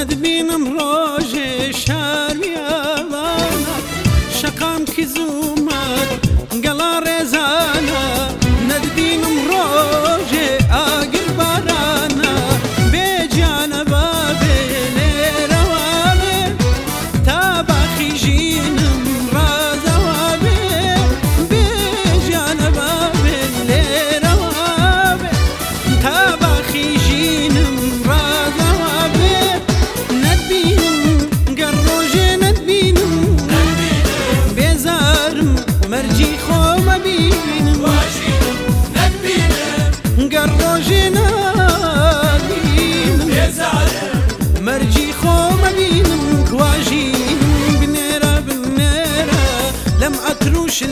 از بینم روجه شهر می شکم کی زو نرم ومرجي بين نبينا مرجي خوما بين كواجين بنيرة بنيرة لم أتروش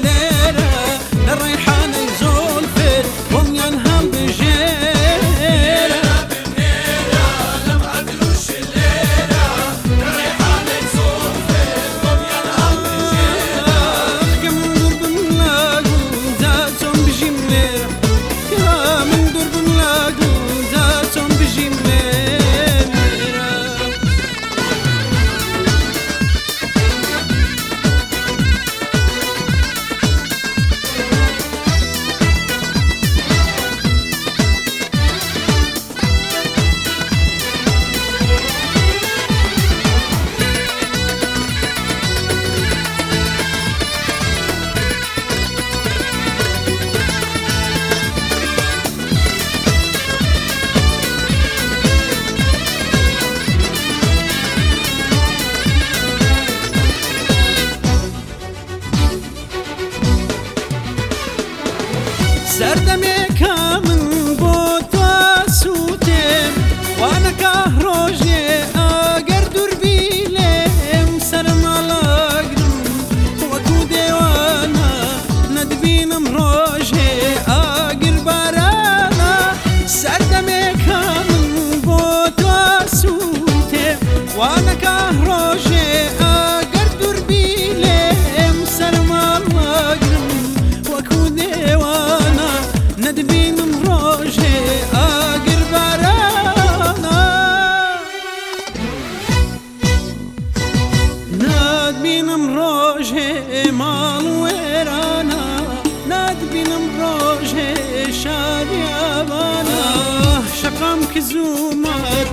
ئەم کزومەت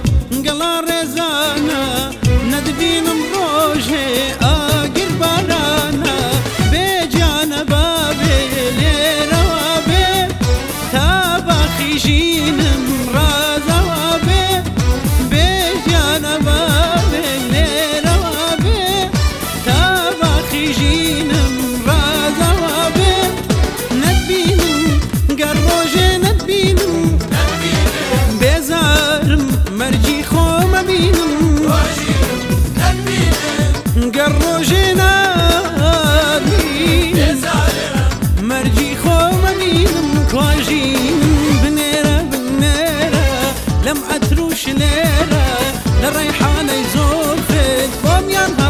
گەڵا ڕێزان مرجي خوم بينم قرو جنابي بينم بنيرة بنيرة. لم أتروش نيرة. للريحانة يزول فيك. بوم ينهار